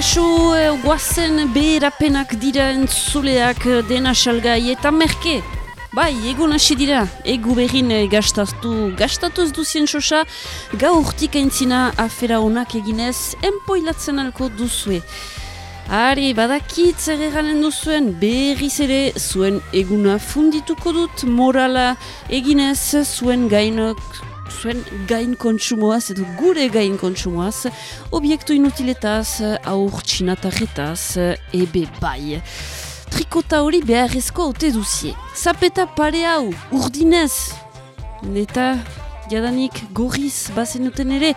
Kaso, eh, guazen beherapenak dira entzuleak eh, dena salgai eta merke. Bai, egun hasi dira, egu behin eh, gastatu, gastatu ez duzien sosa, gau urtik aintzina afera honak eginez, enpoilatzen alko duzue. Ari, badakit zer eganen duzuen, berriz ere zuen eguna fundituko dut, morala eginez zuen gainok zuen gain kontsumoaz edo gure gain kontsumoaz obiektu inutiletaz, aur txinatarretaz, ebe bai. Trikota hori beharrezko haute duzie. Zapeta pare hau, urdinez. Eta jadanik gorriz bazenuten ere,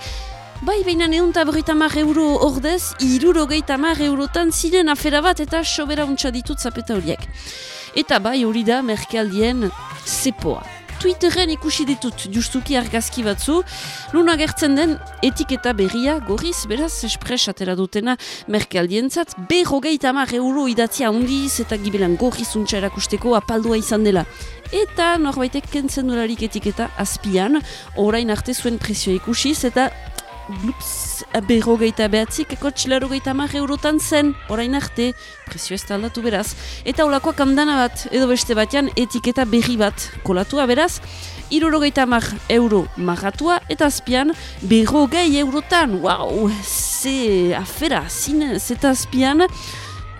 Bai, baina neun eta mar euro ordez, iruro geita mar eurotan ziren afera bat eta sobera untsa ditut zapeta horiek. Eta bai hori da merkealdien zepoa. Twitteren ikusi ditut justuki argazki batzu, nun agertzen den etiketa berria gorriz, beraz, espres atera dutena merkealdientzat, berrogeita mar euro idatzia handiz eta gibelan gorriz untsa erakusteko apaldua izan dela. Eta norbaitek kentzen dolarik etiketa azpian, orain arte zuen presio ikusiz eta blups, berro geita behatzik, eko txilaro geita mar eurotan zen, orain arte, presio ez aldatu beraz. Eta olakoak kamdana bat, edo beste batean, etiketa berri bat kolatua beraz, iruro geita mar euro marratua, eta azpian, berro gehi eurotan, wow, ze afera, zine, zeta azpian,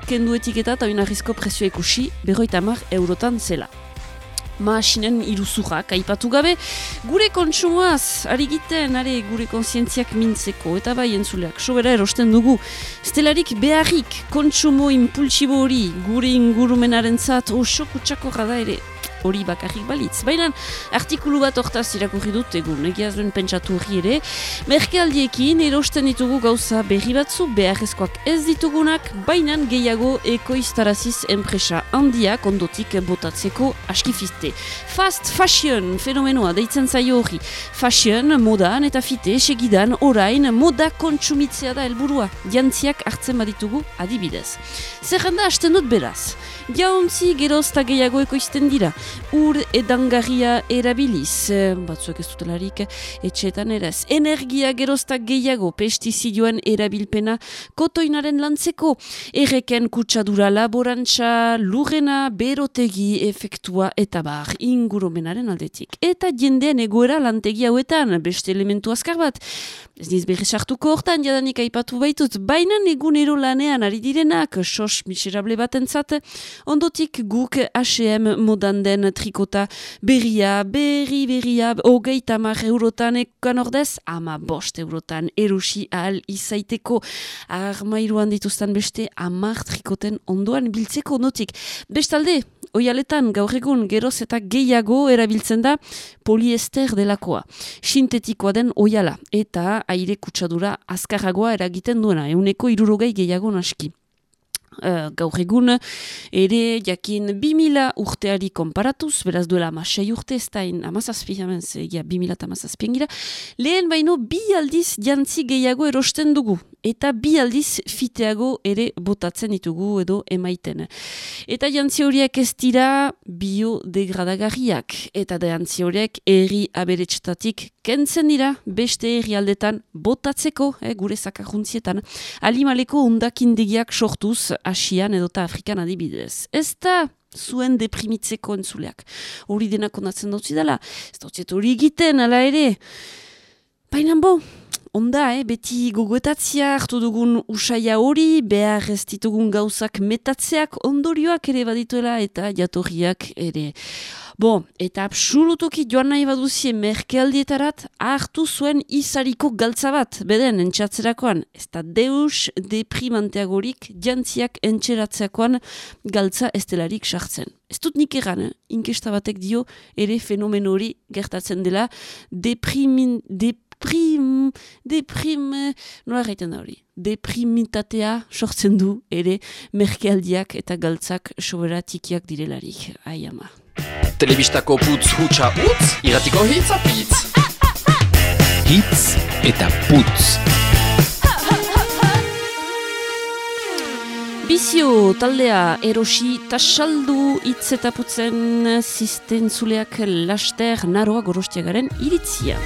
kendu etiketa eta oinarrizko presio ikusi, berro geita mar eurotan zela maasinen iruzurrak aipatu gabe, gure kontsumoaz, ari giten, are gure konsientziak mintzeko, eta bai entzuleak, sobera erosten dugu, stelarik beharrik kontsumo impulsibo hori gure ingurumenaren zat, oso kutsako gada ere, hori bakarrik balitz. Baina artikulu bat hortaz irakurri dut egun, egiaz duen pentsatu hori ere, merkealdiekin erosten ditugu gauza berri batzu beharrezkoak ez ditugunak, baina gehiago ekoiztaraziz enpresa handiak ondotik botatzeko askifiste. Fast fashion fenomenoa deitzen zaio hori. Fashion, modan eta fite, segidan, orain, moda kontsumitzea da helburua. Jantziak hartzen baditugu adibidez. Zerrenda hasten dut beraz. Jauntzi gerozta gehiago ekoizten dira ur edangarria erabiliz, eh, batzuek ez dutelarik etxetan eraz. Energia geroztak gehiago pestizidioen erabilpena kotoinaren lantzeko, erreken kutsadura laborantza, lurrena, berotegi efektua eta bar ingurumenaren aldetik. Eta jendean egoera lantegi hauetan, beste elementu azkar bat, Ez niz berri sartuko hortan, jadanik aipatu baitut, baina egunero lanean ari direnak, sos miserable bat entzat, ondotik guk H&M modan den trikota berria, berri berria, hogei tamar eurotan ekan ordez, ama bost eurotan erusi ahal izaiteko armairuan dituzten beste amar trikoten ondoan biltzeko notik. Bestalde, oialetan gaur egun geroz eta gehiago erabiltzen da poliester delakoa. Sintetikoa den oiala eta aire kutsadura azkarragoa eragiten duena, euneko irurogei gehiago naski. Uh, gaur egun ere jakin 2000 urteari konparatuz, beraz duela amasei urte ez da amazazpi, hemen zegia 2000 eta amazazpien gira, lehen baino bi aldiz jantzi gehiago erosten dugu, eta bi aldiz fiteago ere botatzen ditugu edo emaiten. Eta jantzi horiek ez dira biodegradagarriak, eta jantzi horiek erri aberetsetatik kentzen dira beste erri aldetan botatzeko, eh, gure zakarruntzietan, alimaleko undakindegiak sortuz Asian edota Afrikan adibidez. Ez da zuen deprimitzeko entzuleak. Hori denak ondatzen dautzi dela, ez dautzi hori egiten, ala ere. Baina bo, onda, eh? beti gogoetatzia hartu dugun usaia hori, behar ez ditugun gauzak metatzeak ondorioak ere badituela eta jatorriak ere. Bo, eta absolutuki joan nahi baduzie merkealdietarat hartu zuen izariko galtza bat, beden, entxatzerakoan. Ez da deus deprimanteagorik jantziak entxeratzeakoan galtza estelarik sartzen. Ez dut nik egan, eh? inkesta batek dio ere fenomen hori gertatzen dela deprimin, deprim, deprim, nola gaiten da hori? Deprimitatea sortzen du ere merkealdiak eta galtzak soberatikiak direlarik. Ai ama. Telebistako putz hutsa utz, iratiko hitz apitz. Hitz eta putz. Bizio taldea erosi tasaldu hitz eta putzen zisten zuleak laster naroa gorostiagaren iritzia.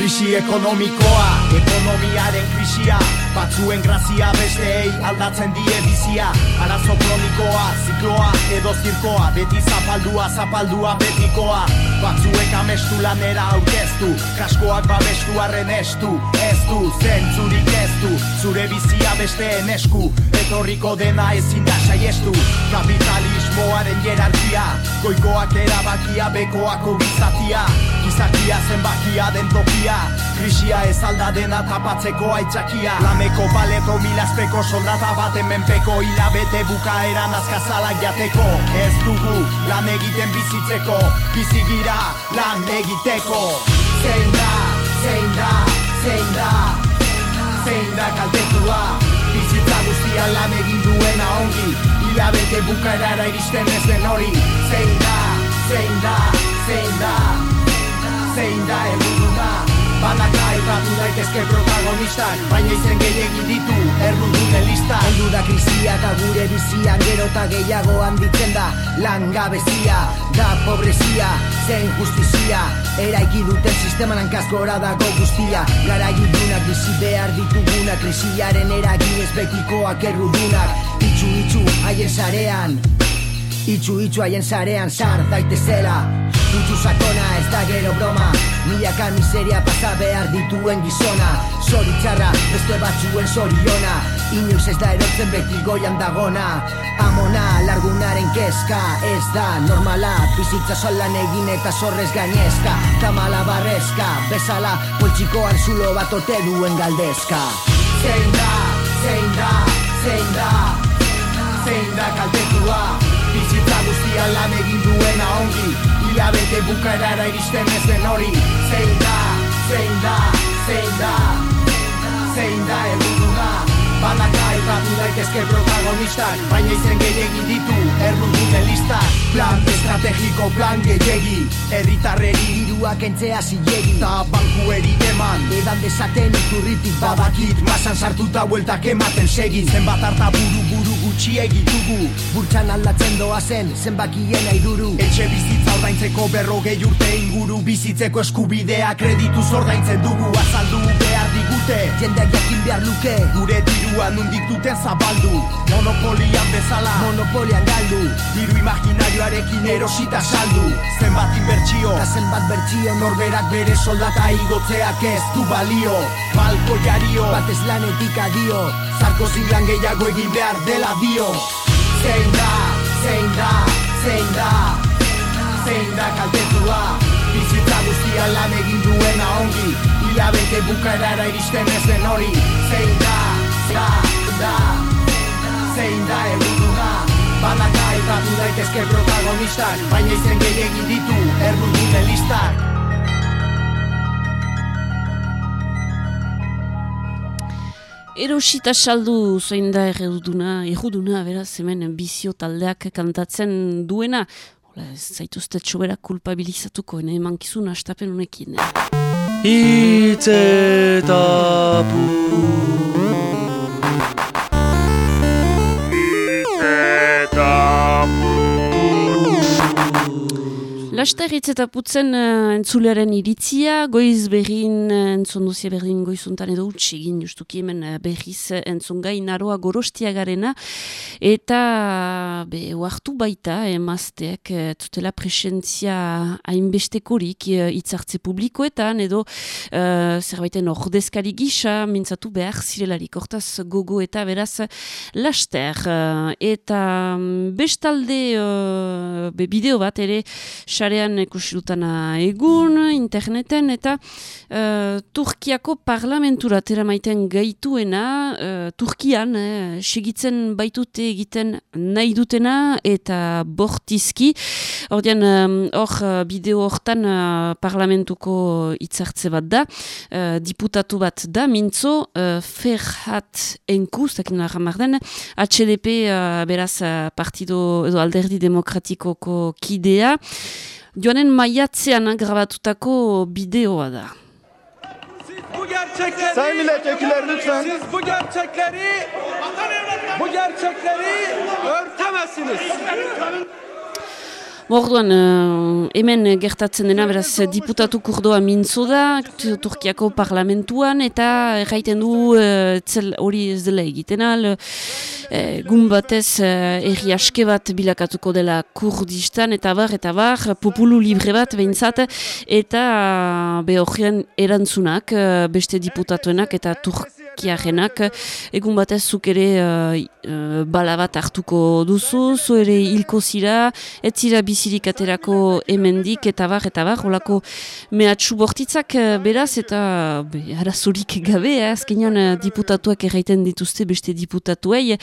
Krisi ekonomikoa. Ekonomiaren krisia Batzuen grazia besteei aldatzen die bizia. Arazo kronikoa, zikloa edo zirkoa Beti zapaldua, zapaldua betikoa. Batzuek amestu lanera aurkeztu Kaskoak babestu arren estu. Ez du, zentzurik ez du Zure bizia besteen esku Etorriko dena ezin da saiestu Kapitalismoaren jerarkia Goikoak erabakia, bekoako gizatia Gizakia zenbakia den tokia Krisia ez alda dena tapatzeko aitzakia. Lameko paleto milazpeko soldata baten menpeko Hilabete bukaeran azkazalak jateko. Ez dugu lan egiten bizitzeko Bizigira lan egiteko. Zein da, zein da, zein da Zein da kaltetua Guztia lan egin duena ongi. Hilabete bukaerara iristen ez den hori. Zein da, zein da, zein da zein da erruduna Banaka ipatu daitezke protagonistak Baina izen gehiagin ditu errudune lista Heldu da krisia eta gure bizian Gero eta gehiago handitzen da Langabezia da pobrezia Zein justizia. Eraiki duten sisteman hankaz gora dago guztia. Gara judunak bizi behar dituguna Krisiaren eragin ez betikoak errudunak. Itxu itxu haien sarean Itxu itxu haien sarean sar daitezela Dutxu sakona ez da gero broma. Milaka miseria pasa behar dituen gizona. Zoritzarra beste batzuen zoriona Inoiz ez da erotzen beti goian dagona. Amona largunaren kezka Ez da normala. Bizitza solan egin eta zorrez gainezka. Tamala barrezka Bezala poltsikoan zulo bat ote duen galdezka. Zein da, zein da, zein da Zein da kaltetua guztia lan egin duena ongi. Hilabete bukaerara iristen ez den hori. Zein da, zein da, zein da Zein da erruduna Banaka ipatu daitezke protagonistak Baina izen gehiagin ditu errudune listak Plan estrategiko plan gehiagi Erritarreri hiruak entzea zilegi. Ta bankueri eman Edan dezaten iturritik badakit. Masan sartuta bueltak ematen segin. Zenbat harta buru buru gutxiegi dugu. Burtsan aldatzen doa zen zenbakien aiduru Etxe bizitza ordaintzeko berrogei urte inguru. Bizitzeko eskubidea kreditu zordaintzen dugu. Azaldu behar digute Jendeak jakin behar luke. Gure dirua nundik duten zabaldu. Monopolian bezala Monopolian galdu. Diru imaginarioarekin erosita saldu. Zenbat inbertsio Eta zenbat bertsio Norberak bere soldata igotzeak ez du balio. Balko jario Batez lanetik adio. Zarko zinglan gehiago egin behar dela dio Zein da, zein da, zein da Zein da kaltetua. Bizitza guztia lan egin duena ongi. Hilabete bukaerara iristen ez den hori. Zein da, da, da Zein da erruduna Banaka ipatu daitezke protagonistak Baina izen gehiagin ditu errudune listak Erosita saldu zein da erruduna, erruduna, beraz, hemen bizio taldeak kantatzen duena. Hola, ez zaituzte txoberak kulpabilizatuko, ene mankizun astapen honekin. Hitz eta Laster hitz eta putzen uh, entzulearen iritzia, goiz berrin, uh, entzonduzia berrin goizuntan edo utxegin justuki hemen uh, berriz uh, entzungai naroa gorostia garena, eta be, oartu baita emazteak uh, tutela presentzia hainbestekorik uh, itzartze publikoetan, edo uh, zerbaiten ordezkari gisa, mintzatu behar zirelarik, hortaz gogo eta beraz laster, uh, eta um, bestalde uh, be, bideo bat ere, sarean ikusi egun, interneten, eta uh, Turkiako parlamentura tera maiten gaituena, uh, Turkian, eh, segitzen baitute egiten nahi dutena, eta bortizki, ordean, hor uh, bideo hortan uh, parlamentuko hitzartze bat da, uh, diputatu bat da, mintzo, uh, Ferhat Enku, zakin den, HDP uh, beraz partido edo alderdi demokratikoko kidea, Joanen maiatzean grabatutako bideoa da. Bu gerçekleri Sayın milletvekilleri lütfen. Siz bu gerçekleri bu gerçekleri örtemezsiniz. Orduan, uh, hemen gertatzen dena, beraz, diputatu kurdoa mintzo da, Turkiako parlamentuan, eta erraiten du uh, hori ez dela egiten al, uh, gun batez uh, erri aske bat bilakatuko dela kurdistan, eta bar, eta bar, populu libre bat behintzat, eta uh, behorrean erantzunak, uh, beste diputatuenak, eta Turk Turkiarenak, egun batez zuk ere uh, uh, bala bat hartuko duzu, zu ere hilko zira, ez zira bizirik aterako emendik, eta bar, eta bar, holako mehatxu bortitzak uh, beraz, eta be, arazurik gabe, eh, azkenean uh, diputatuak erraiten dituzte beste diputatuei,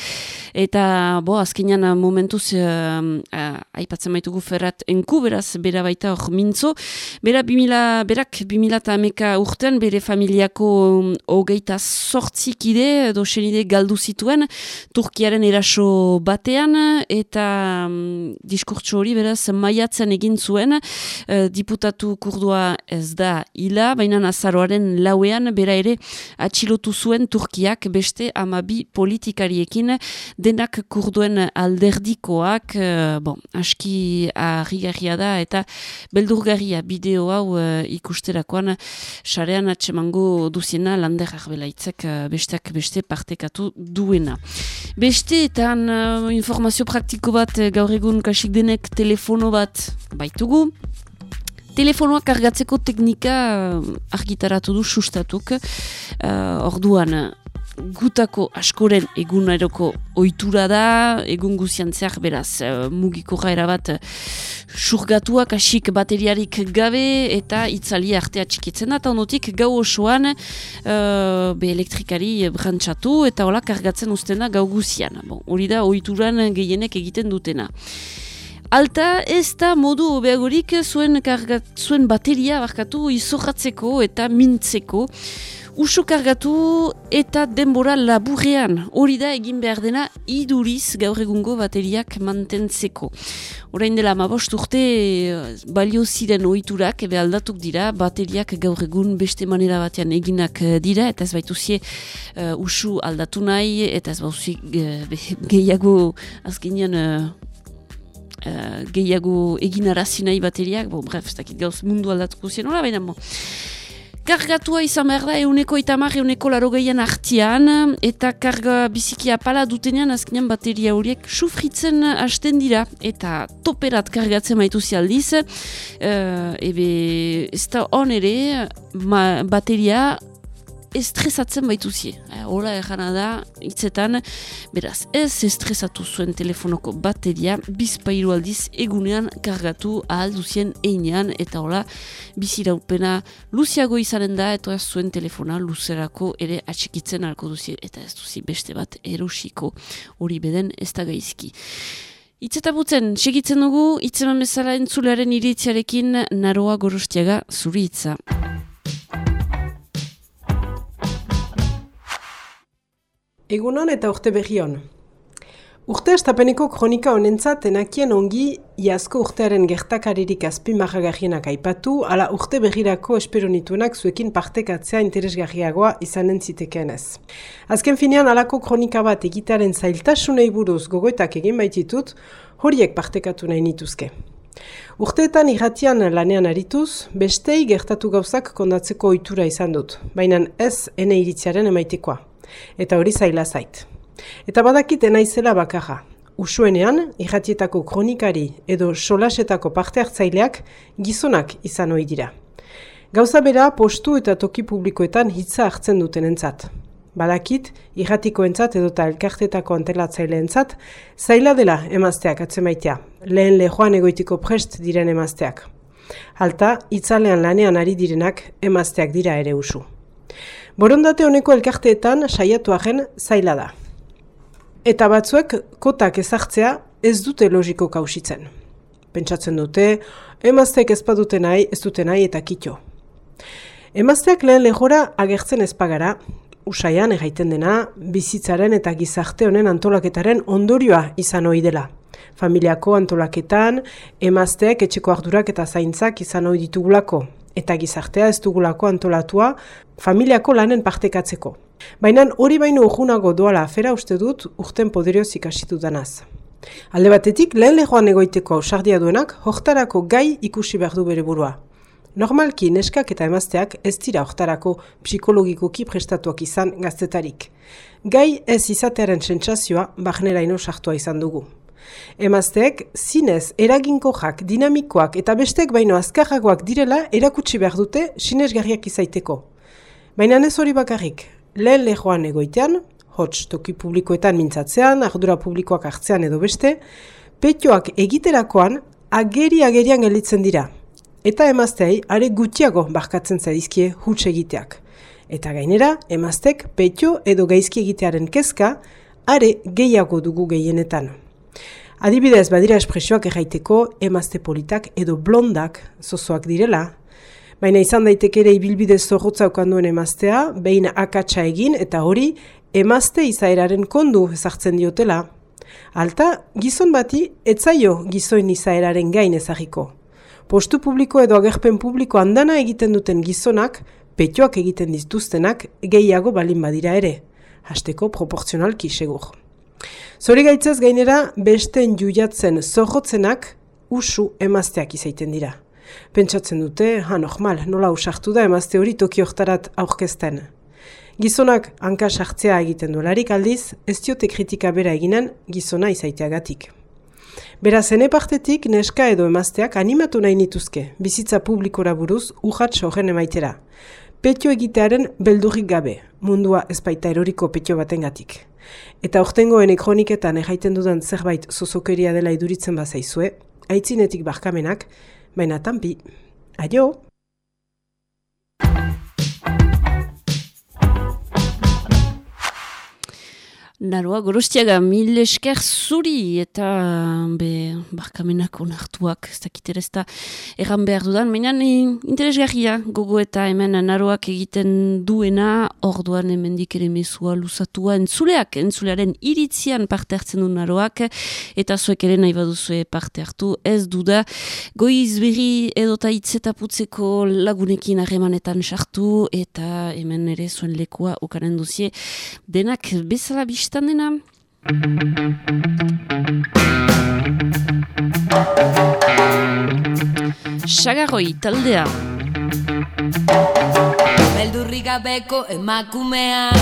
eta bo, azkenean momentuz uh, uh, aipatzen maitugu ferrat enku, beraz, bera baita hor mintzo, bera bimila, berak bimila eta ameka urten, bere familiako um, zortzikide dosenide galdu zituen Turkiaren eraso batean eta um, diskurtso hori beraz maiatzen egin zuen. Uh, diputatu kurdua ez da ila, baina nazaroaren lauean bera ere atxilotu zuen Turkiak beste amabi politikariekin. Denak kurduen alderdikoak uh, bon, aski ahigarria da eta beldurgarria bideo hau uh, ikusterakoan sarean atsemango duziena lander arbelaitzek besteak beste partekatu duena. Besteetan uh, informazio praktiko bat eh, gaur egun kasik denek telefono bat baitugu. Telefonoa kargatzeko teknika uh, argitaratu du sustatuk. Uh, orduan, gutako askoren eguneroko ohitura da, egun guzian zehar beraz, uh, mugiko gaera bat uh, surgatuak asik bateriarik gabe eta itzali artea txikitzen da, eta onotik gau osoan uh, be elektrikari brantzatu eta hola kargatzen ustena gau guzian. Bon, hori da ohituran gehienek egiten dutena. Alta ez da modu obeagorik zuen, zuen bateria barkatu izoratzeko eta mintzeko usu kargatu eta denbora laburrean. Hori da egin behar dena iduriz gaur egungo bateriak mantentzeko. Horain dela mabost urte eh, balio ziren ohiturak ebe aldatuk dira, bateriak gaur egun beste manera batean eginak eh, dira, eta ez baitu zie uh, usu aldatu nahi, eta ez bauzi uh, gehiago azkenean uh, uh, gehiago egin arazi nahi bateriak, bo, bref, ez dakit gauz mundu aldatuko zien, hola baina, Kargatua izan behar da, euneko itamar, euneko laro gehien artian, eta karga bizikia pala dutenean, azkenean bateria horiek sufritzen hasten dira, eta toperat kargatzen maitu zialdiz, uh, ebe ez da on ere, bateria estresatzen baituzie. Eh, hola errana da, hitzetan, beraz, ez estresatu zuen telefonoko bateria, bizpairu aldiz egunean kargatu ahalduzien einean, eta hola, biziraupena luziago izanen da, eta zuen telefona luzerako ere atxikitzen alko duzie, eta ez duzi beste bat erosiko hori beden ez da gaizki. Itzetabutzen, segitzen dugu, itzeman bezala entzulearen iritziarekin naroa gorostiaga zuri itza. Egunon eta urte berrion. Urte estapeneko kronika honentzat enakien ongi iazko urtearen gertakaririk azpimarragarrienak aipatu, ala urte berrirako esperonituenak zuekin partekatzea interesgarriagoa izanen ziteken ez. Azken finean alako kronika bat egitaren zailtasunei buruz gogoetak egin baititut, horiek partekatu nahi nituzke. Urteetan irratian lanean arituz, bestei gertatu gauzak kondatzeko ohitura izan dut, baina ez ene iritziaren emaitekoa eta hori zaila zait. Eta badakit naizela bakarra. Usuenean, irratietako kronikari edo solasetako parte hartzaileak gizonak izan ohi dira. Gauza bera postu eta toki publikoetan hitza hartzen duten entzat. Badakit, irratiko entzat edo eta elkartetako antelatzaile zaila dela emazteak atzemaitea, lehen lehoan egoitiko prest diren emazteak. Alta, itzalean lanean ari direnak emazteak dira ere usu. Borondate honeko elkarteetan saiatuaren zaila da. Eta batzuek kotak ezartzea ez dute logiko kausitzen. Pentsatzen dute, emazteek ez badute nahi, ez dute nahi eta kitxo. Emazteak lehen lehora agertzen ezpagara, usaian egaiten dena, bizitzaren eta gizarte honen antolaketaren ondorioa izan ohi dela. Familiako antolaketan, emazteak etxeko ardurak eta zaintzak izan ohi ditugulako, eta gizartea ez dugulako antolatua familiako lanen partekatzeko. Baina hori baino urgunago doala afera uste dut urten poderioz ikasitu danaz. Alde batetik, lehen lehoan egoiteko ausardia duenak, hoktarako gai ikusi behar du bere burua. Normalki neskak eta emazteak ez dira hoktarako psikologikoki prestatuak izan gaztetarik. Gai ez izatearen sentsazioa bahneraino sartua izan dugu. Emazteek, zinez, eraginkojak, dinamikoak eta bestek baino azkarragoak direla erakutsi behar dute sinesgarriak izaiteko. Baina ez hori bakarrik, lehen lehoan egoitean, hots toki publikoetan mintzatzean, ardura publikoak hartzean edo beste, petioak egiterakoan ageri-agerian gelitzen dira. Eta emaztei, are gutxiago barkatzen zaizkie huts egiteak. Eta gainera, emaztek petio edo gaizki egitearen kezka, are gehiago dugu gehienetan. Adibidez, badira espresioak erraiteko emazte politak edo blondak zozoak direla, baina izan daiteke ere ibilbide zorrotza okanduen emaztea, behin akatsa egin eta hori emazte izaeraren kondu ezartzen diotela. Alta, gizon bati, etzaio gizoin izaeraren gain ezagiko. Postu publiko edo agerpen publiko handana egiten duten gizonak, petioak egiten dituztenak, gehiago balin badira ere. Hasteko proportzionalki segur. Zori gaitzez gainera, besten juiatzen zorrotzenak, usu emazteak izaiten dira. Pentsatzen dute, ha normal, nola usartu da emazte hori toki oktarat aurkezten. Gizonak hanka sartzea egiten duelarik aldiz, ez diote kritika bera eginen gizona izaiteagatik. Beraz, ene partetik neska edo emazteak animatu nahi nituzke, bizitza publikora buruz urrat sogen emaitera. Petio egitearen beldurrik gabe, mundua ezpaita eroriko petio batengatik. Eta ortengoen ekroniketan egaiten dudan zerbait zozokeria dela iduritzen bazaizue, aitzinetik barkamenak, baina tampi. Naroa, gorostiaga, mil esker zuri eta be, barkamenak onartuak, ez dakit ere ez da erran behar dudan. Mainan, interesgarria gogo eta hemen naroak egiten duena, orduan hemen ere mezua luzatua entzuleak, entzulearen iritzian parte hartzen du naroak, eta zuek ere nahi baduzue parte hartu, ez duda, goiz berri edota putzeko lagunekin harremanetan sartu, eta hemen ere zuen lekua okaren duzie, denak bezala bista bistan dena. Sagarroi taldea. Beldurri gabeko emakumeak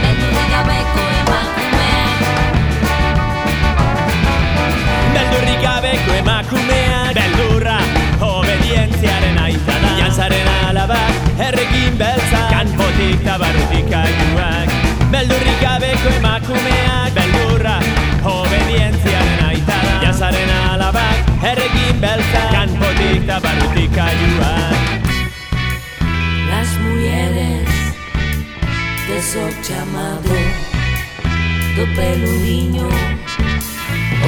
Beldurri gabeko emakumeak Beldurri gabeko emakumeak Beldurra Jantzaren alabak errekin beltza. Kanpotik tabarrutik aiguak Beldurrik gabeko emakumeak. Beldurra obedientziaren aita Jazaren alabak errekin beltza. Kanpotik tabarrutik aiguak Las mujeres de su chamado Do pelo niño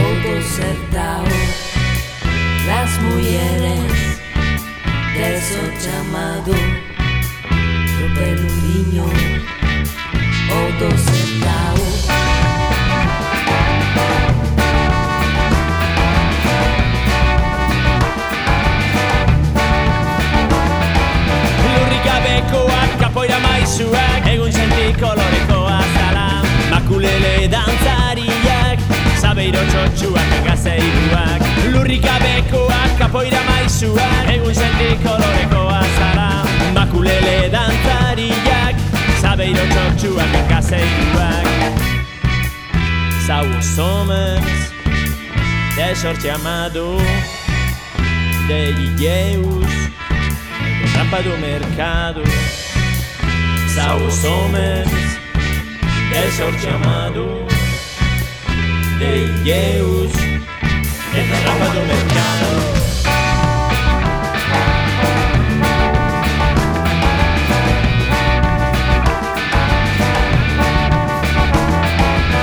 o do certao Las mujeres de su chamado niño o dos centavos. Lurrikabekoak kapoira maizuak Egun senti kolorekoa zala Makulele dantzariak Zabeiro txotxuak gazeiruak Lurrikabekoak kapoira maizuak Egun senti kolorekoa zala Makulele dantzariak Zabeiro txotxuak gazeiruak. Zau somos De sorte amado De Illeus Rampa do mercado Zau somos De sorte amado De Illeus De rampa do mercado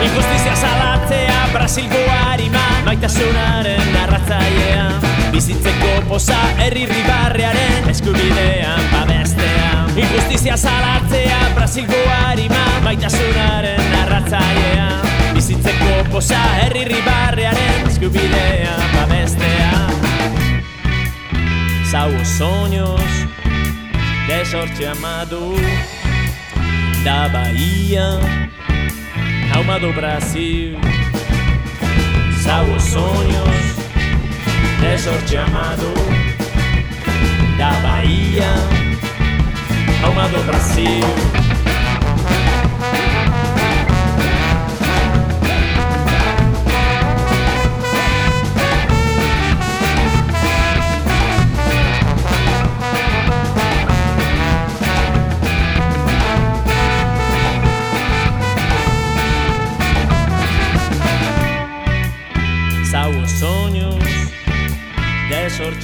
Injustizia salatzea Brasilgo harima Maitasunaren narratzailea Bizitzeko posa herri ribarrearen Eskubidean babestea. Injustizia salatzea Brasilgo harima Maitasunaren narratzailea Bizitzeko posa herri ribarrearen Eskubidean babestea Zau soños De sorte amado da Bahia, alma do Brasil. Salvo sonhos de sorte amado da Bahia, alma do Brasil.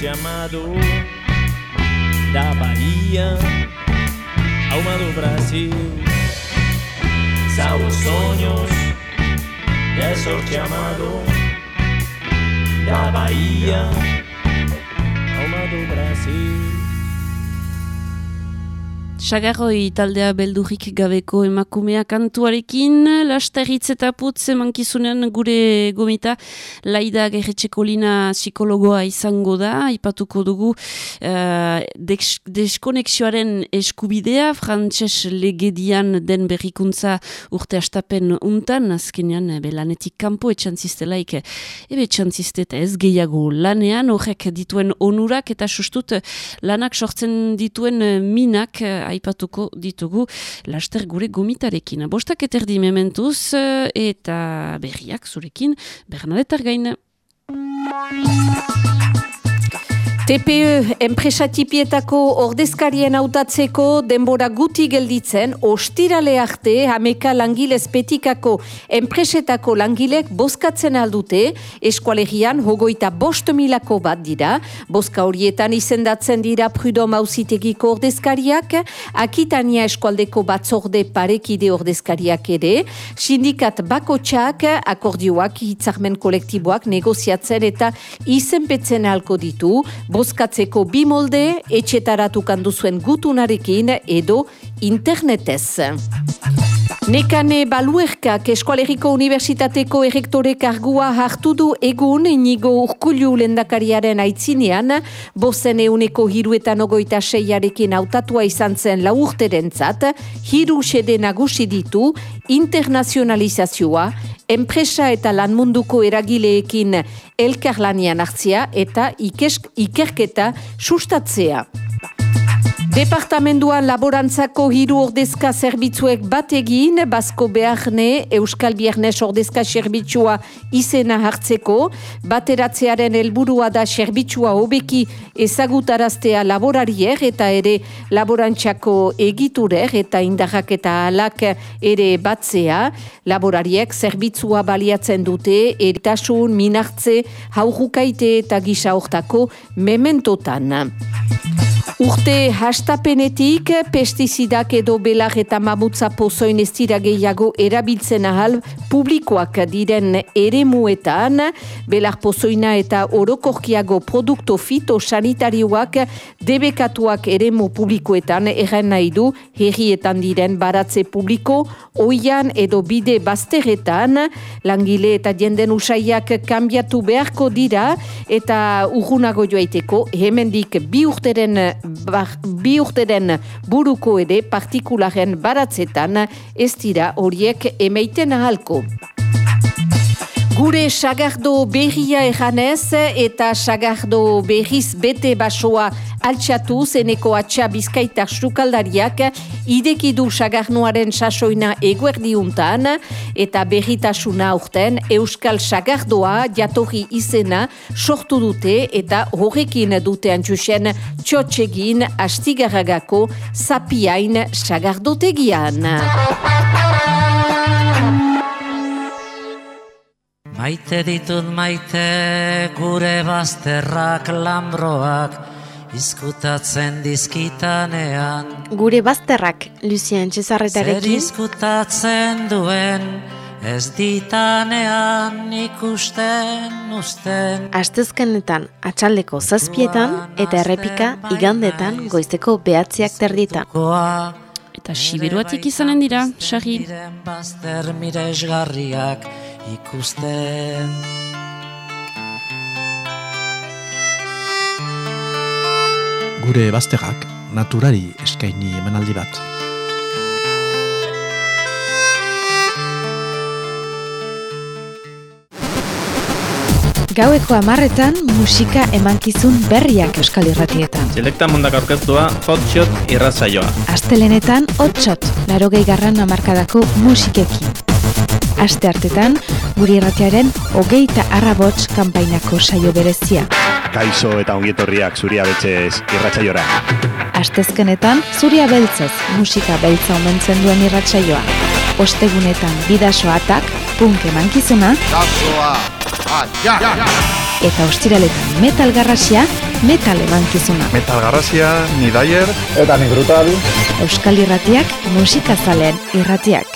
Sorte amado da Bahia, alma do Brasil. São os sonhos de sorte amado da Bahia, alma do Brasil. Sagarroi taldea beldurrik gabeko emakumea kantuarekin, laster hitz eta putz emankizunean gure gomita, laida gerretxeko lina psikologoa izango da, ipatuko dugu uh, deskonexioaren eskubidea, frantses legedian den berrikuntza urte astapen untan, azkenean belanetik kanpo etxantzistelaik, ebe etxantzisteta ez gehiago lanean, horrek dituen onurak eta sustut lanak sortzen dituen minak, aipatuko ditugu laster gure gomitarekin. Bostak eterdi mementuz eh, eta berriak zurekin Bernadetar gaina. TPE enpresatipietako ordezkarien hautatzeko denbora guti gelditzen ostirale arte hameka langilez petikako enpresetako langilek bozkatzen aldute eskualegian hogoita bost milako bat dira. Bozka horietan izendatzen dira prudo mauzitegiko ordezkariak akitania eskualdeko batzorde parekide ordezkariak ere sindikat bakotxak akordioak hitzarmen kolektiboak negoziatzen eta izenpetzen halko ditu bozkatzeko bi molde etxetaratu kanduzuen gutunarekin edo internetez. Nekane Baluerkak Eskualeriko Unibertsitateko errektore kargua hartu du egun inigo urkulu lendakariaren aitzinean, bozen euneko hiruetan ogoita seiarekin autatua izan zen laurteren zat, hiru sede nagusi ditu, internazionalizazioa, enpresa eta lanmunduko eragileekin elkarlanian hartzia eta ikerketa sustatzea. Departamenduan laborantzako hiru ordezka zerbitzuek bategin, Basko Beharne, Euskal Biernes ordezka zerbitxua izena hartzeko, bateratzearen helburua da zerbitxua hobeki ezagutaraztea laborarier eta ere laborantzako egiturer eta indarrak eta alak ere batzea, laborariek zerbitzua baliatzen dute, eritasun, minartze, haurukaite eta gisa hortako mementotan. Urte hastapenetik, pestizidak edo belar eta mamutza pozoin ez dira gehiago erabiltzen ahal publikoak diren ere muetan, belar pozoina eta orokorkiago produkto fito-sanitarioak debekatuak ere mu publikoetan erren nahi du herrietan diren baratze publiko, oian edo bide bazteretan, langile eta jenden usaiak kanbiatu beharko dira eta urgunago joaiteko, hemendik bi urteren bi urteren buruko ere partikularen baratzetan ez dira horiek emeiten ahalko. Gure sagardo berria eranez eta sagardo berriz bete basoa altxatu zeneko atxa bizkaita sukaldariak idekidu sagarnoaren sasoina eguerdiuntan eta berritasuna urten Euskal Sagardoa jatorri izena sortu dute eta horrekin dute antxusen txotxegin astigaragako sapiain sagardotegian. Maite ditut maite gure bazterrak lambroak izkutatzen dizkitanean. Gure bazterrak, Lucien Cesarretarekin. Zer izkutatzen duen ez ditanean ikusten usten. Astezkenetan atxaldeko zazpietan eta errepika igandetan goizteko behatziak terditan. Eta siberuatik izanen dira, sari. Bazter mire esgarriak ikusten Gure bastegak naturari eskaini emanaldi bat Gaueko amarretan musika emankizun berriak euskal irratietan. Selekta mundak aurkeztua hotshot irratzaioa. Astelenetan hotshot, laro gehi garran amarkadako musikekin. Aste hartetan, guri irratiaren hogeita arrabots kanpainako saio berezia. Kaixo eta ongietorriak zuria betxez irratzaiora. Astezkenetan, zuria beltzez musika beltza omentzen duen irratsaioa. Ostegunetan bidasoatak, punk emankizuna, eta ostiraletan metal garrasia, metal emankizuna. Metal garrasia, ni daier, Eta ni brutal. Euskal irratiak, musikazalean irratiak.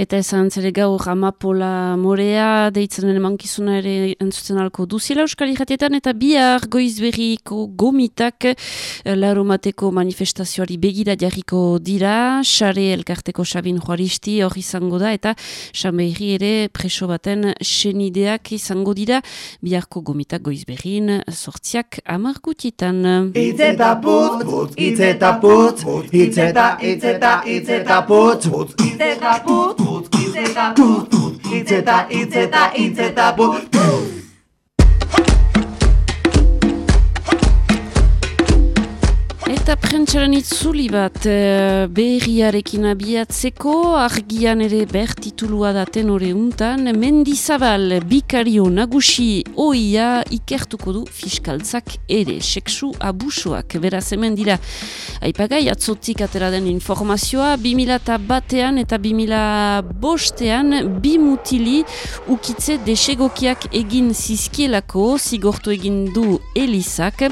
Eta esan zere gaur amapola morea deitzen den emankizuna ere entzuten alko duziela Euskal Iratietan eta bihar goizberriko gomitak eh, laromateko manifestazioari begira jarriko dira, xare elkarteko Sabin Juaristi hor izango da eta xameiri ere preso baten senideak izango dira. Biharko gomitak goizberrin sortziak amargutietan. Itzeta putz, putz, itzeta putz, itzeta, itzeta, itzeta putz, putz, itzeta putz, putz, itzeta putz, putz, itzeta, itzeta, itzeta putz, Eta prentsaren itzuli bat eh, berriarekin abiatzeko, argian ere ber titulua da tenore untan, Mendizabal bikario nagusi oia ikertuko du fiskaltzak ere, seksu abusoak, beraz hemen dira. Aipagai, atzotik atera den informazioa, 2000 batean eta 2000 bostean, bi mutili ukitze desegokiak egin zizkielako, zigortu egin du Elizak,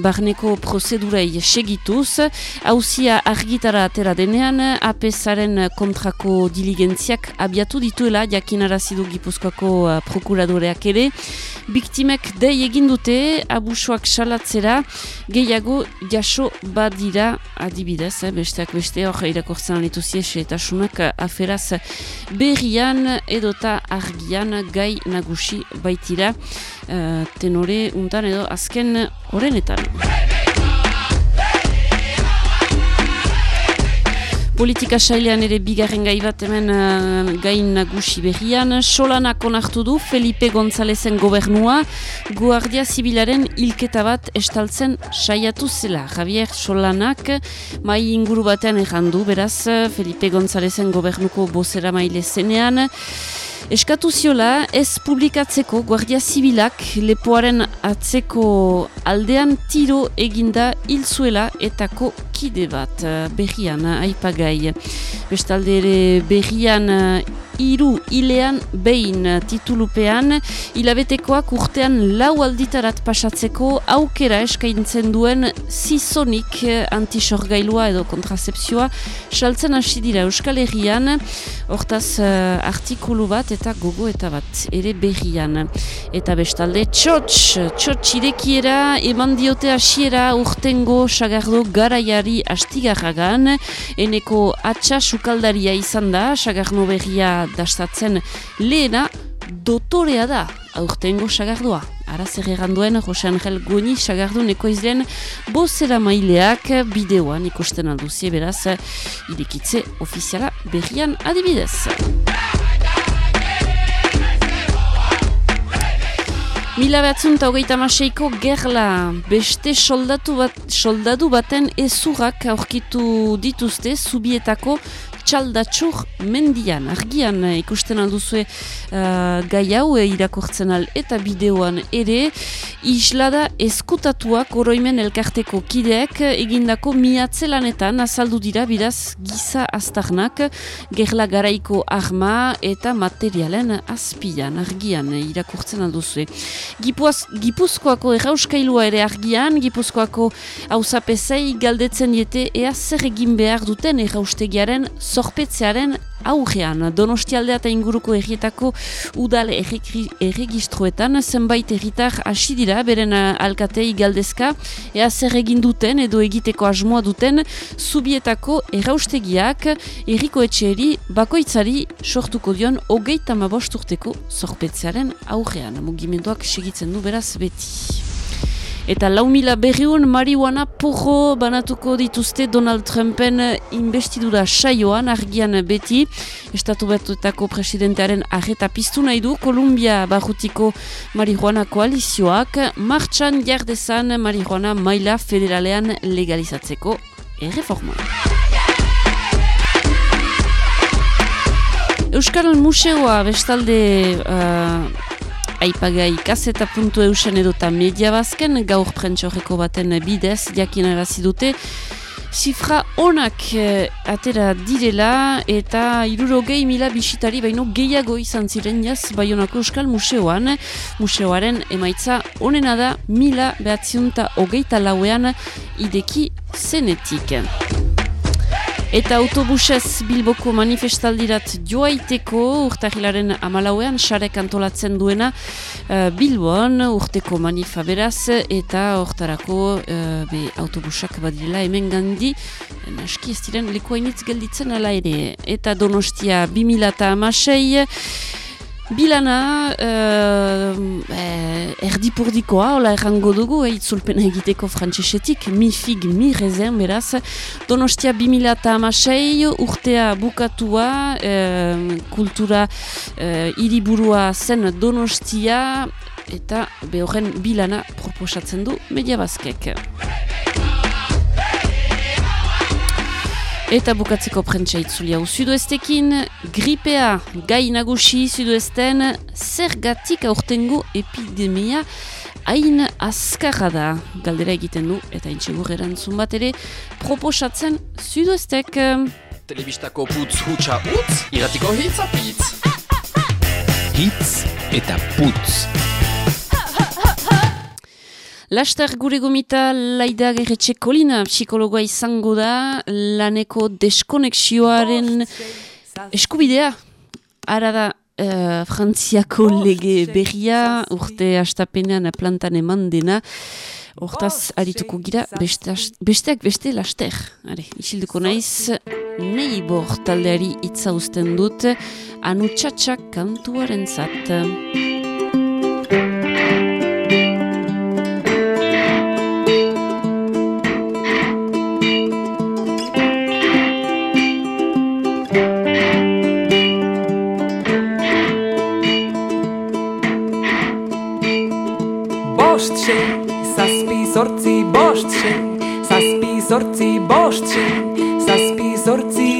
barneko prozedurai segituz, hauzia argitara atera denean, APSaren kontrako diligentziak abiatu dituela, jakinarazidu gipuzkoako uh, prokuradoreak ere, biktimek dei egin dute, abusoak salatzera, gehiago jaso badira adibidez, eh, besteak beste hor irakortzen anitu ziese eta sunak aferaz berrian edota argian gai nagusi baitira uh, tenore untan edo azken horrenetan. Politika sailean ere bigarren gai bat hemen uh, gain nagusi berrian. Solanak onartu du Felipe Gonzalezen gobernua Guardia Zibilaren hilketa bat estaltzen saiatu zela. Javier Solanak mai inguru batean errandu, beraz Felipe Gonzalezen gobernuko bozera maile zenean. Eskatu ziola ez publikatzeko Guardia Zibilak lepoaren atzeko aldean tiro eginda hil zuela etako kide bat eh, berrian aipagai. Bestalde ere berrian hiru hilean behin titulupean hilabetekoak urtean lau alditarat pasatzeko aukera eskaintzen duen zizonik antisorgailua edo kontrasepzioa saltzen hasi dira Euskal Herrian. Hortaz uh, artikulu bat eta gogo eta bat ere berrian. Eta bestalde txotx txotx irekiera eman diote hasiera urtengo sagardo garaiari astigarragan. Eneko atxa sukaldaria izan da sagarno berria dastatzen lehena dotorea da aurtengo sagardua. Ara zer duen Jose Angel Goni sagardu ekoizlen bozera maileak bideoan ikusten alduzie beraz irekitze ofiziala berrian adibidez. Mila behatzen eta hogeita maseiko gerla beste soldatu bat, soldadu baten ezurrak aurkitu dituzte zubietako txaldatxur mendian, argian ikusten alduzue uh, gai hau e, irakortzen al eta bideoan ere, islada eskutatuak oroimen elkarteko kideek egindako miatzelanetan azaldu dira biraz giza aztarnak gerla garaiko arma eta materialen azpian, argian irakortzen alduzue. Gipuaz, Gipuzkoako errauskailua ere argian, Gipuzkoako hausapesei galdetzen diete ea zer egin behar duten erraustegiaren zorpetzearen aurrean. Donostialdea eta inguruko errietako udal erregistroetan zenbait erritar hasi dira, beren alkatei galdezka, ea zer egin duten edo egiteko asmoa duten zubietako erraustegiak erriko etxeeri bakoitzari sortuko dion hogeita mabosturteko zorpetzearen aurrean. Mugimenduak segitzen du beraz beti. Eta lau mila berriun marihuana porro banatuko dituzte Donald Trumpen investidura saioan argian beti. Estatu batuetako presidentearen arreta piztu nahi du Kolumbia barrutiko marihuana koalizioak martxan jardezan marihuana maila federalean legalizatzeko erreforma. Euskal Museoa bestalde uh, aipagai kaseta puntu eusen edota media bazken gaur prentxorreko baten bidez jakinarazi dute Zifra onak eh, atera direla eta irurogei mila bisitari baino gehiago izan ziren jaz Bayonako Euskal Museoan. Museoaren emaitza onena da mila behatziunta hogeita lauean ideki zenetik. Eta autobusez Bilboko manifestaldirat joaiteko urtahilaren amalauean sarek antolatzen duena uh, Bilboan urteko manifa beraz eta hortarako uh, be, autobusak badirela hemen gandi naski ez diren lekoainitz gelditzen ala ere. Eta donostia 2000 amasei Bilana, uh, eh, erdipurdikoa, hola errango dugu, eh, itzulpena egiteko frantsesetik, mi fig, mi rezen, beraz. Donostia 2006 urtea bukatua, eh, kultura eh, iriburua zen Donostia, eta behorren bilana proposatzen du media bazkek. Eta bukatzeko prentsa itzulia sudoestekin, gripea gai nagusi sudoesten, zergatik aurtengo epidemia hain azkarra da galdera egiten du eta intxegur erantzun bat ere proposatzen sudoestek. Telebistako putz hutsa utz, iratiko hitz apitz. Hitz eta putz. Laster gure gomita laida gerretxe kolina psikologoa izango da laneko deskonexioaren eskubidea. Ara da uh, frantziako lege berria urte astapenean plantan eman dena. Hortaz, arituko gira, beste, besteak beste laster. Are, isilduko naiz, nei bor taldeari itza usten dut, anu txatxak kantuaren zat. Sei, zazpi zortzi bost sei, zazpi zortzi bost zazpi zortzi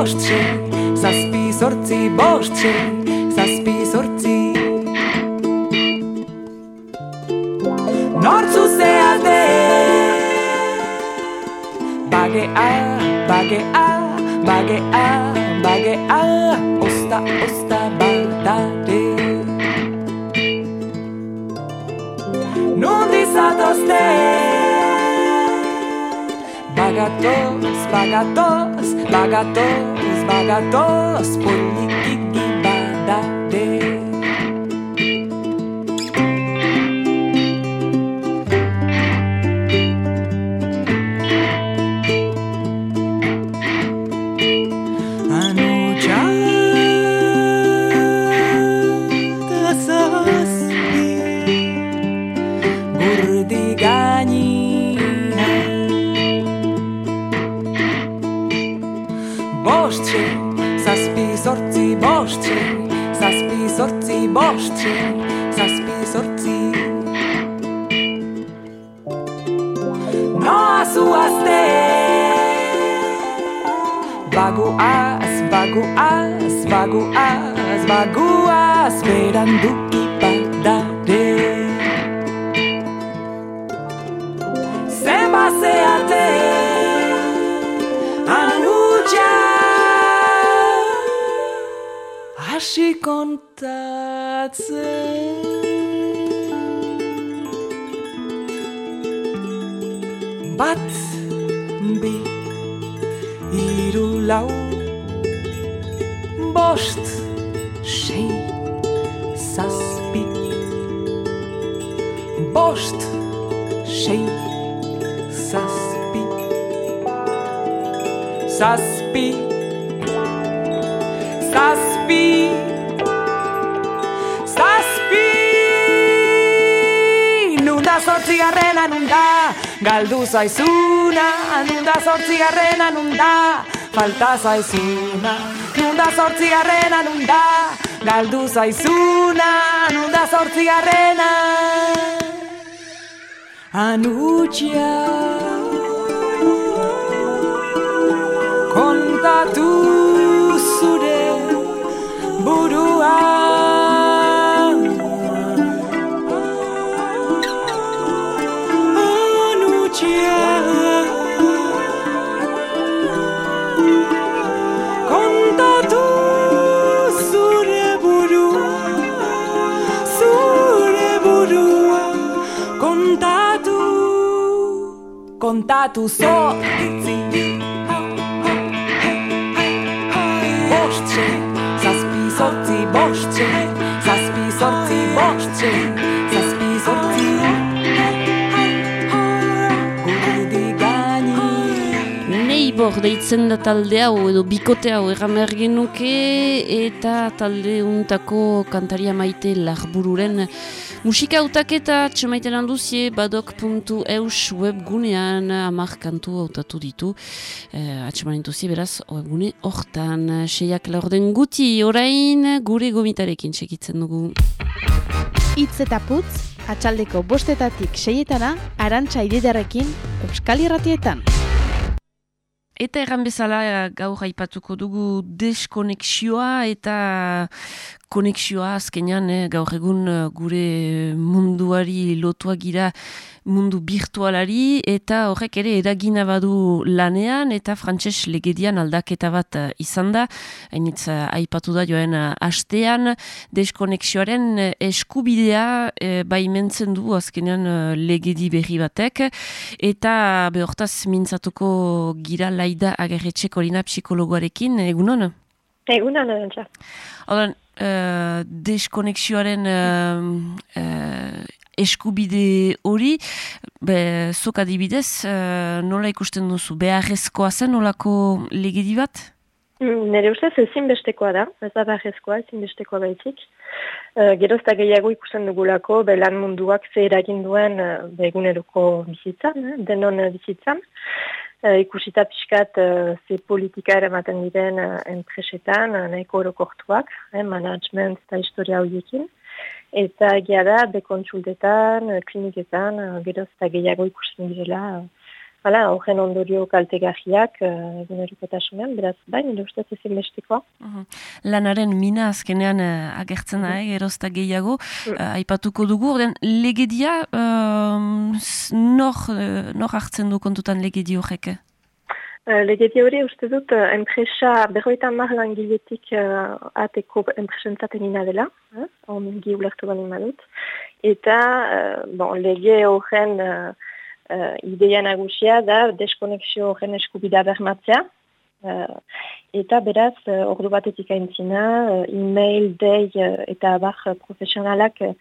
zortzi bost sei, zazpi zortzi bost sei, zazpi zortzi. Nortzu zeate, bagea, bagea, bagea, bagea, osta, osta, badade. Nundi zatozte, Bagatoz, bagatoz, bagatoz, bagatoz, poliki sei, zazpi zortzi. Noa zuazte, baguaz, baguaz, baguaz, baguaz, beranduki badade. Zema zeate, anutxa, hasi kontatzen. Bat, bi, Iru lau. Bost Sei Zazpi. Bost Sei Zazpi Zazpi. Zazpi Nunda sortzi garrena nunda Galdu zaizuna Nunda sortzi garrena nunda Falta zaizuna. Nunda sortzi garrena nunda Galdu zaizuna Nunda sortzi garrena Anutia Kontatu zure burua Kontatu zortzi Bostxe Zazpi zortzi bostxe Zazpi zortzi bostxe Zazpi gani. Neibor deitzen da talde hau edo bikote hau erramer genuke eta talde untako kantaria maite larbururen musika hautaketa txemaiten handuzie badok.eus webgunean amar kantu hautatu ditu. Eh, atxemanen duzie beraz webgune hortan. Seiak laurden guti orain gure gomitarekin segitzen dugu. Itz eta putz, atxaldeko bostetatik seietana, arantxa ididarekin, Euskal Irratietan. Eta erran bezala gaur aipatuko dugu deskonexioa eta konexioa azkenean eh, gaur egun eh, gure munduari lotua gira mundu virtualari eta horrek ere eragina badu lanean eta frantses legedian aldaketa bat eh, izan da. Hainitz eh, aipatu da joen eh, astean deskonexioaren eh, eskubidea eh, baimentzen du azkenean eh, legedi berri batek eta behortaz mintzatuko gira laida agerretxeko lina psikologoarekin, egunon? Egunon, Arantxa. Horren, uh, deskonexioaren uh, uh, eskubide hori, be, zok adibidez, uh, nola ikusten duzu, beharrezkoa zen nolako legedi bat? Mm, Nere ustez ezinbestekoa da, ez da beharrezkoa, ezinbestekoa baizik. Uh, Gero ez da gehiago ikusten dugulako, be lan munduak ze eragin duen uh, eguneroko bizitzan, eh, denon bizitzan. Uh, ikusita pixkat uh, ze politika eramaten diren uh, enpresetan, nahiko orokortuak, eh, management eta historia horiekin. Eta egia da, bekontsultetan, kliniketan, gero ez da gehiago ikusten direla, hala, horren ondorio kaltegajiak uh, egunerokotasunean, beraz, bain, nire ustez ezin bestekoa. Lanaren mina azkenean uh, agertzen da, eh, gerozta gehiago, uh, aipatuko dugu, orden legedia, um, s- nor, uh, nor hartzen du kontutan legedi horrek? Uh, Legedi hori uste dut uh, enpresa berroita mar langiletik uh, ateko enpresentzat egina dela, eh? ongi ulertu bali madut. Eta uh, bon, lege horren uh, uh, ideia nagusia da deskonexio horren eskubida bermatzea. Uh, eta beraz, uh, ordu batetik aintzina, uh, e-mail, dei uh, eta abar uh, profesionalak uh,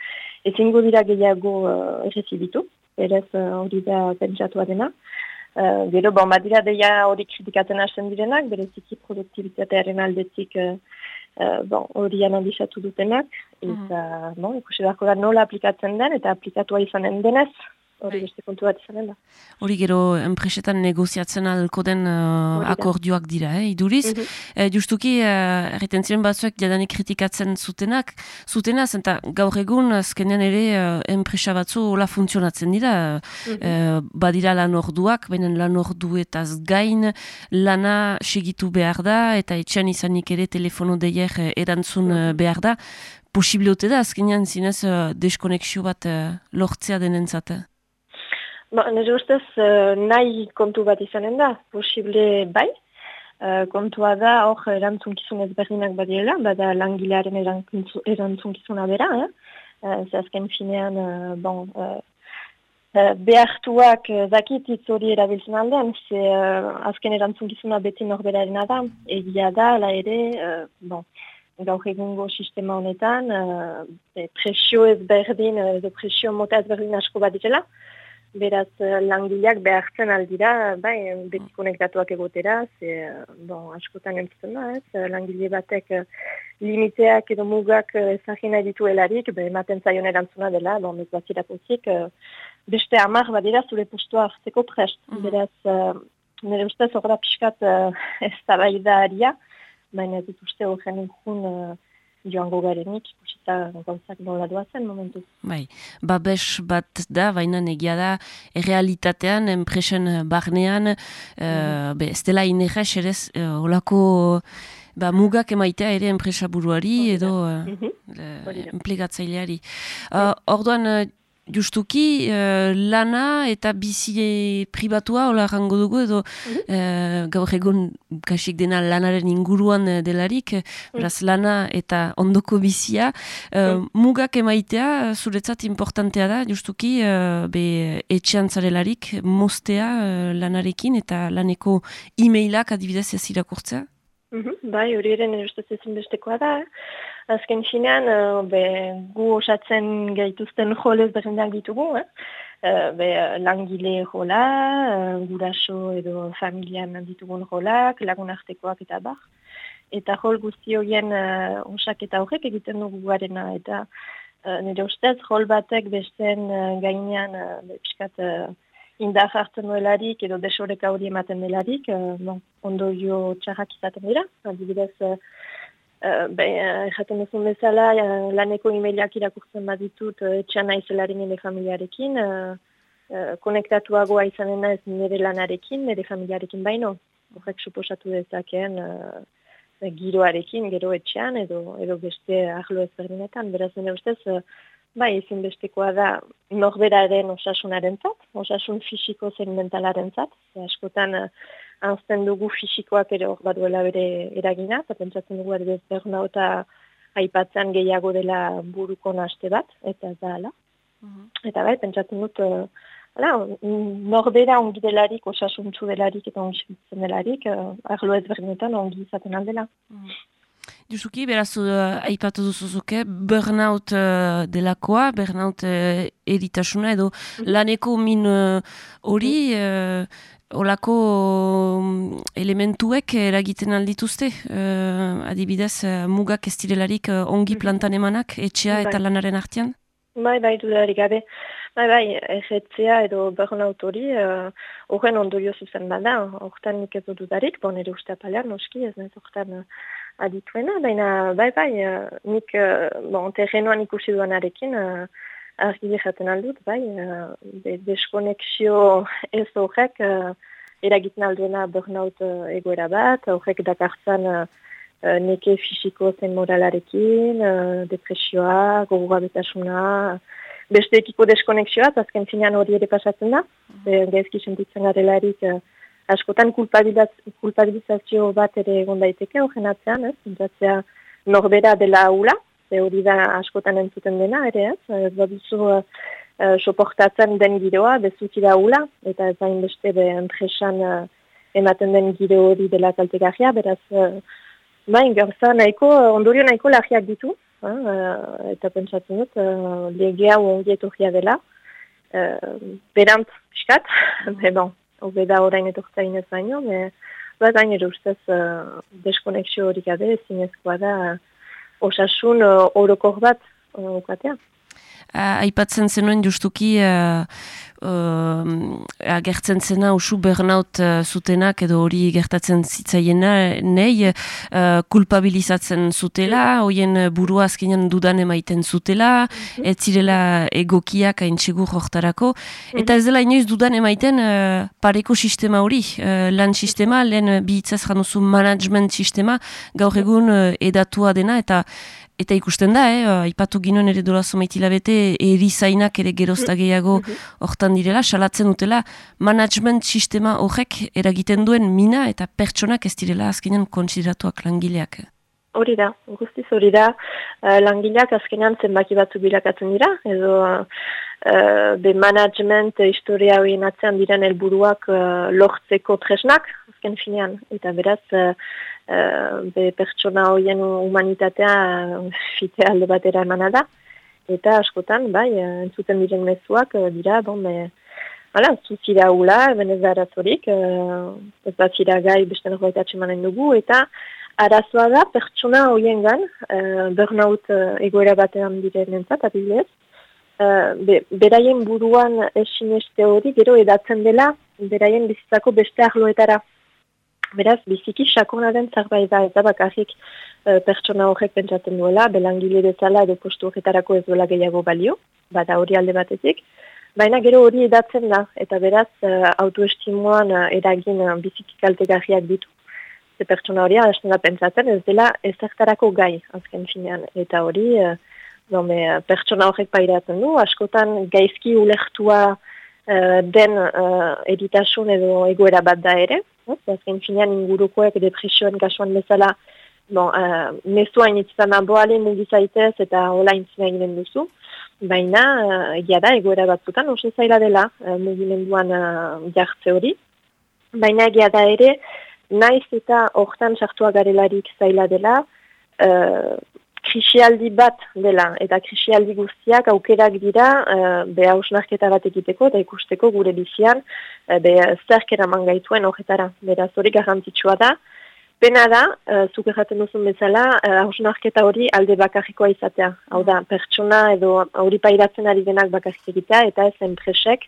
ezingo dira gehiago uh, errezibitu. Beraz, uh, hori da pentsatua dena. Uh, gero, bon, badira deia hori kritikatzen hasten direnak, bereziki produktibitatearen aldetik uh, uh, bon, hori analizatu dutenak, eta bon, ikusi beharko da nola aplikatzen den, eta aplikatua izanen denez, hori beste kontu bat izanen da. Hori gero enpresetan negoziatzen alko den uh, akordioak dira, eh, iduriz. Mhm. Eh, justuki, uh, erreten ziren batzuek jadanik kritikatzen zutenak, zutenaz, eta gaur egun azkenean ere uh, enpresa batzu hola funtzionatzen dira. Mhm. Eh, badira lan orduak, benen lan orduetaz gain, lana segitu behar da, eta etxean izanik ere telefono deier eh, erantzun eh, behar da. Posible ote da, azkenean zinez uh, deskonexio bat uh, lortzea denentzat. Ba, nire ustez, uh, nahi kontu bat izanen da, posible bai. Uh, kontua da, hor erantzunkizun ezberdinak badiela, bada langilearen erantzu- erantzunkizuna bera, eh? Uh, ze azken finean, bon, behartuak dakit hitz hori erabiltzen aldean, ze azken erantzun beti norberaren da, egia da, la ere, bon, gaur egungo sistema honetan, presio ez berdin, edo presio mota ez berdin asko bat ditela, Beraz, eh, langileak behartzen aldira, bai, beti konektatuak egotera, ze, bon, askotan entzuten da, ez, langile batek eh, limiteak edo mugak eh, ezagina dituelarik, be, ematen zaion erantzuna dela, bon, ez bat irakozik, beste amar badira zure postua hartzeko prest. Mm -hmm. Beraz, nire ustez horra pixkat ez da aria, baina ez dut uste horren joango garenik, ikusita gauzak nola duazen momentu. Bai, babes bat da, baina negia da, errealitatean, enpresen barnean, mm. be, ez dela inerrez, ere, uh, olako ba, mugak emaitea ere enpresa buruari edo uh, mm -hmm. uh, orduan, justuki uh, lana eta bizi pribatua hola rango dugu edo uh, gaur egun kasik dena lanaren inguruan uh, delarik. Beraz lana eta ondoko bizia. Uh, mugak emaitea zuretzat importantea da justuki be etxean zarelarik mostea lanarekin eta laneko e-mailak adibidez ez irakurtzea. Mm -hmm, bai, hori eren erostez ezin bestekoa da. Azken finean, uh, be, gu osatzen gaituzten jolez berendak ditugu. Eh? Uh, be, langile jola, uh, guraso edo familian ditugun jolak, lagun artekoak eta bar. Eta jol guzti horien uh, osak eta horrek egiten dugu garena. Eta uh, nire ustez, jol batek besten uh, gainean, uh, piskat, uh, indar hartzen duelarik edo desoreka hori ematen delarik, uh, bon, ondo jo txarrak izaten dira. Adibidez, uh, erraten duzun bezala, uh, laneko emailak irakurtzen bat ditut uh, etxan naizelarin ere familiarekin, uh, uh, konektatuagoa izanen ez nire lanarekin, nire familiarekin baino. Horrek suposatu dezakeen uh, giroarekin, gero etxean edo, edo beste ahlo ezberdinetan. Beraz, nire ustez, uh, Bai, ezinbestekoa da norberaren osasunaren zat, osasun fisiko zen mentalaren zat. askotan uh, anzten dugu fisikoak ere hor baduela bere eragina, eta pentsatzen dugu ere bezberna eta aipatzen gehiago dela buruko naste bat, eta da ala. Mhm. Eta bai, pentsatzen dut, uh, ala, norbera ongi delarik, osasuntzu delarik eta ongi delarik, uh, arlo ezberdinetan ongi izaten aldela. Mm Jusuki, beraz, uh, aipatu duzuzuke, burnout uh, delakoa, burnout uh, eritasuna, edo mhm. laneko min uh, hori, uh, olako um, elementuek eragiten aldituzte, uh, adibidez, uh, mugak ez direlarik uh, ongi mhm. plantan emanak, etxea eta bai. lanaren artean? Bai, bai, dudarik gabe. Bai, bai, egetzea edo burnout hori, horren uh, ondorio zuzen bada, horretan nik ez dudarik, bon, ere uste apalean, noski, ez nahez horretan adituena, baina bai bai, nik bon, terrenoan ikusi duanarekin uh, argi jaten aldut, bai, uh, deskonexio ez horrek uh, eragiten alduena burnout uh, egoera bat, horrek dakartzan uh, neke fisiko zen moralarekin, uh, depresioa, gogua betasuna, beste ekiko deskonexioa, azken finean hori ere pasatzen da, mm -hmm. gaizki sentitzen garelarik, uh, askotan kulpabilizazio bat ere egon daiteke horren atzean, ez? Zintzatzea norbera dela aula, ze hori da askotan entzuten dena, ere ez? Ez baduzu uh, soportatzen den giroa, bezuki da aula, eta ez hain beste be enpresan uh, ematen den giro hori dela kaltegarria, beraz, uh, bain, gauza nahiko, ondorio nahiko lagiak ditu, uh, eta pentsatzen dut, uh, legea ongi etorria dela, uh, berant, piskat, bon, hobe da orain etortzain ez baino, me, bat gain ere ustez uh, deskonexio hori gabe zinezkoa da osasun uh, orokor bat uh, aipatzen zenuen justuki uh, uh, agertzen zena usu burnout uh, zutenak edo hori gertatzen zitzaiena nei uh, kulpabilizatzen zutela, hoien burua azkenean dudan emaiten zutela, mm ez zirela egokiak hain txegur hortarako, eta ez dela inoiz dudan emaiten uh, pareko sistema hori, uh, lan sistema, lehen bihitzaz januzu management sistema, gaur egun uh, edatua dena, eta Eta ikusten da, eh, aipatu ginoen ere dola somaitila bete, erizainak ere gerozta gehiago mhm. hortan direla, salatzen dutela, management sistema horrek eragiten duen mina eta pertsonak ez direla azkenean konsideratuak langileak. hori da, guztiz hori da, uh, langileak azkenean zenbaki batzu bilakatzen dira, edo uh, be management historia horien atzean diren helburuak uh, lortzeko tresnak, azken finean, eta beraz, uh, uh, be pertsona horien humanitatea uh, fite alde batera emana da, eta askotan, bai, entzuten diren mezuak dira, bon, be, Hala, zuzira hula, hemen ez da arazorik, ez da zira gai beste nagoa atxemanen dugu, eta arazoa da pertsona hoien gan, uh, burnout egoera batean diren entzat, adibidez, uh, be, beraien buruan esin hori, gero edatzen dela, beraien bizitzako beste arloetara. Beraz, biziki sakona den zerbait da, eta bakarrik uh, pertsona horrek pentsatzen duela, belangile bezala edo postu horretarako ez duela gehiago balio, bada hori alde batetik, Baina gero hori edatzen da, eta beraz uh, autoestimuan uh, eragin uh, biziki kaltegarriak ditu. Ze pertsona hori hasten da pentsatzen ez dela ezertarako gai azken finean. Eta hori uh, dome, pertsona horrek pairatzen du, askotan gaizki ulertua uh, den editasun edo egoera bat da ere. Uh, azken finean ingurukoek depresioen kasuan bezala bon, uh, mesua initzan aboale mugizaitez eta hola intzina eginen duzu. Baina, uh, egia da, egoera batzutan, oso zaila dela uh, mugimenduan uh, jartze hori. Baina, egia da ere, naiz eta hortan sartua garelarik zaila dela, krisialdi bat dela, eta krisialdi guztiak aukerak dira uh, beha usnarketa bat egiteko, eta ikusteko gure bizian, uh, beha zerkera mangaituen horretara. Beraz, hori garrantzitsua da, Pena da, uh, zuk erraten duzun bezala, uh, hori alde bakarrikoa izatea. Hau da, pertsona edo hori pairatzen ari denak bakarrik egitea, eta ez enpresek,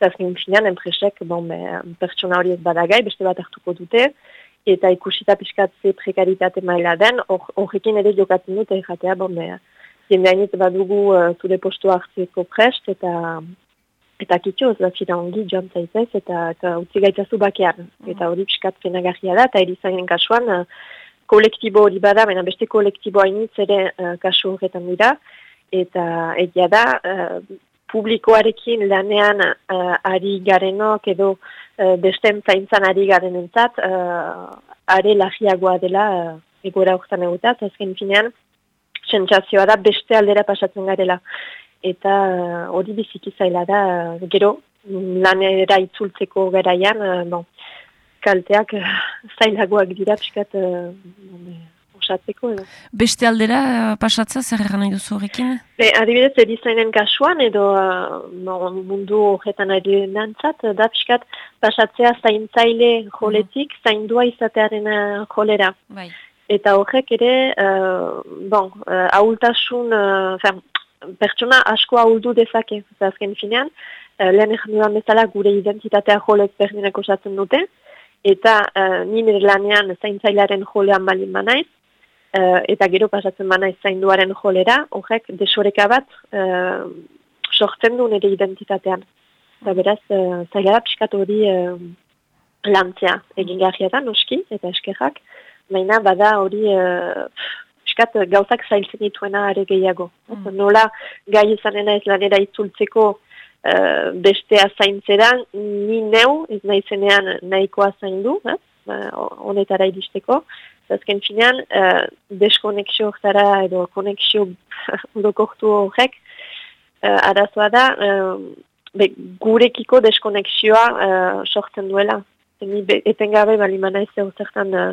ez finan, enpresek, bon, be, pertsona hori ez badagai, beste bat hartuko dute, eta ikusita pixkatze prekaritate maila den, horrekin ere jokatzen dute erratea, bon, be, jendeainit badugu uh, zure postu hartzeko prest, eta Eta kitxo, ez da zira ongi joan zaitez, eta, eta utzi gaitazu bakean. Mm. Eta hori pixkat penagarria da, eta erizainen kasuan, uh, kolektibo hori bada, baina beste kolektibo hainitz ere uh, kasu horretan dira. Eta egia da, uh, publikoarekin lanean uh, ari garenok edo uh, besten zaintzan ari garen entzat, uh, are lagiagoa dela uh, egora horretan egutaz, azken finean, sentsazioa da beste aldera pasatzen garela. Eta hori biziki zaila da, gero, lanera itzultzeko garaian, uh, bon, kalteak uh, zailagoak dira pixkat uh, osatzeko. Edo. Beste aldera uh, pasatza, zer egan nahi duzu horrekin? Be, adibidez, edizainen kasuan, edo uh, mundu horretan ari nantzat, da pixkat pasatzea zaintzaile joletik, mm. zaindua izatearen jolera. Bai. Eta horrek ere, uh, bon, uh, ahultasun, uh, pertsona asko ahuldu dezake, azken finean, uh, lehen egin bezala gure identitatea jolez berdinak osatzen dute, eta uh, nire lanean zaintzailaren jolean balin banaiz, eta gero pasatzen banaiz zainduaren jolera, horrek desoreka bat uh, sortzen du nire identitatean. Eta beraz, uh, zaila da hori uh, lantzea egin garrietan, noski, eta eskerrak, baina bada hori pixkat eh, gauzak zailtzen dituena are gehiago. Mm. Nola gai izanena ez lanera itzultzeko uh, bestea zaintzera, ni neu, ez nahi nahikoa zaindu, eh? Honetara iristeko. Azken finean, uh, deskonexio horretara edo konexio urokortu horrek, uh, arazoa da, uh, be, gurekiko deskonexioa uh, sortzen duela. Etengabe, bali mana ez zertan uh,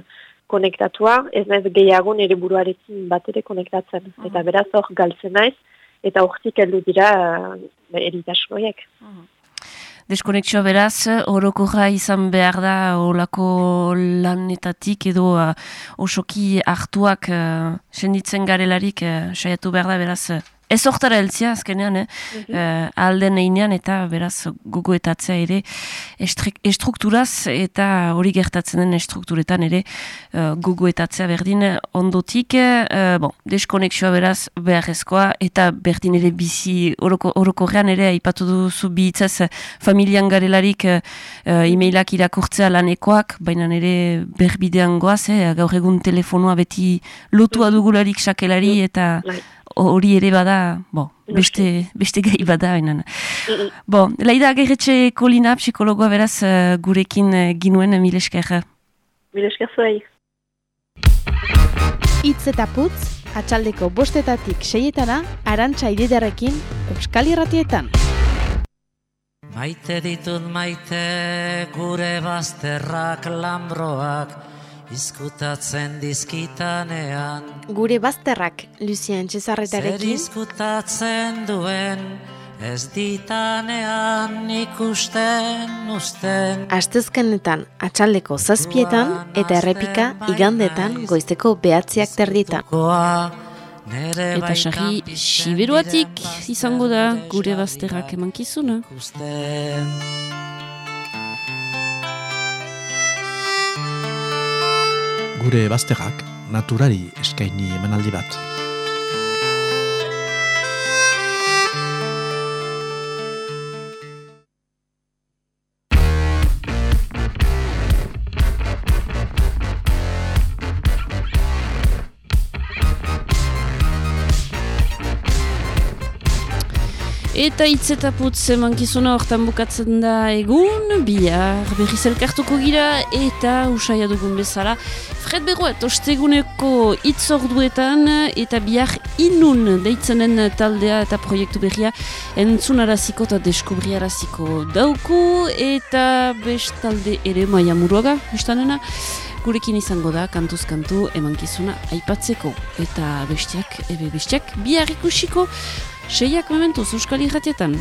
konektatua, ez naiz gehiago nire buruarekin bat ere konektatzen. Mhm. Eta beraz hor galtzen naiz, eta hortik heldu dira uh, eritasun horiek. Mhm. Deskonexioa beraz, orokorra izan behar da olako lanetatik edo uh, osoki hartuak uh, senditzen garelarik uh, saiatu behar da beraz Ez hortara eltzia, azkenean, eh? Mm alden einean eta beraz gogoetatzea ere estrukturaz eta hori gertatzen den estrukturetan ere uh, gogoetatzea berdin ondotik. Uh, bon, deskonexioa beraz beharrezkoa eta berdin ere bizi orokorrean ere aipatu duzu bihitzaz familian garelarik uh, e-mailak irakurtzea lanekoak, baina ere berbidean goaz, eh? gaur egun telefonua beti lotua dugularik sakelari eta... Hori ere bada, bo, beste, beste gai bada. Enan. Bo, laida gerretxe kolina, psikologoa beraz, uh, gurekin uh, ginuen, uh, milesker. Milesker zuei. Itz eta putz, atxaldeko bostetatik seietana, arantxa ididarekin, Euskal Irratietan. Maite ditut maite gure bazterrak lambroak izkutatzen dizkitanean. Gure bazterrak, Lucien Zer Txezarretarekin, izkutatzen duen ez ditanean ikusten usten. astezkenetan atxaldeko zazpietan eta errepika igandetan goizeko behatziak terdietan. Eta sarri siberuatik izango da gure bazterrak emankizuna. ikusten. Gure bazterrak naturari eskaini emanaldi bat. Eta hitz eta putz emankizuna hortan bukatzen da egun, bihar berriz elkartuko gira eta usaia dugun bezala. Fred Berroet, osteguneko hitz orduetan eta bihar inun deitzenen taldea eta proiektu berria entzunaraziko eta deskubriaraziko dauku eta bestalde ere maia muruaga, ustanena, gurekin izango da kantuz kantu emankizuna aipatzeko eta bestiak, ebe bestiak, bihar ikusiko seiak momentu zuzkali jatietan.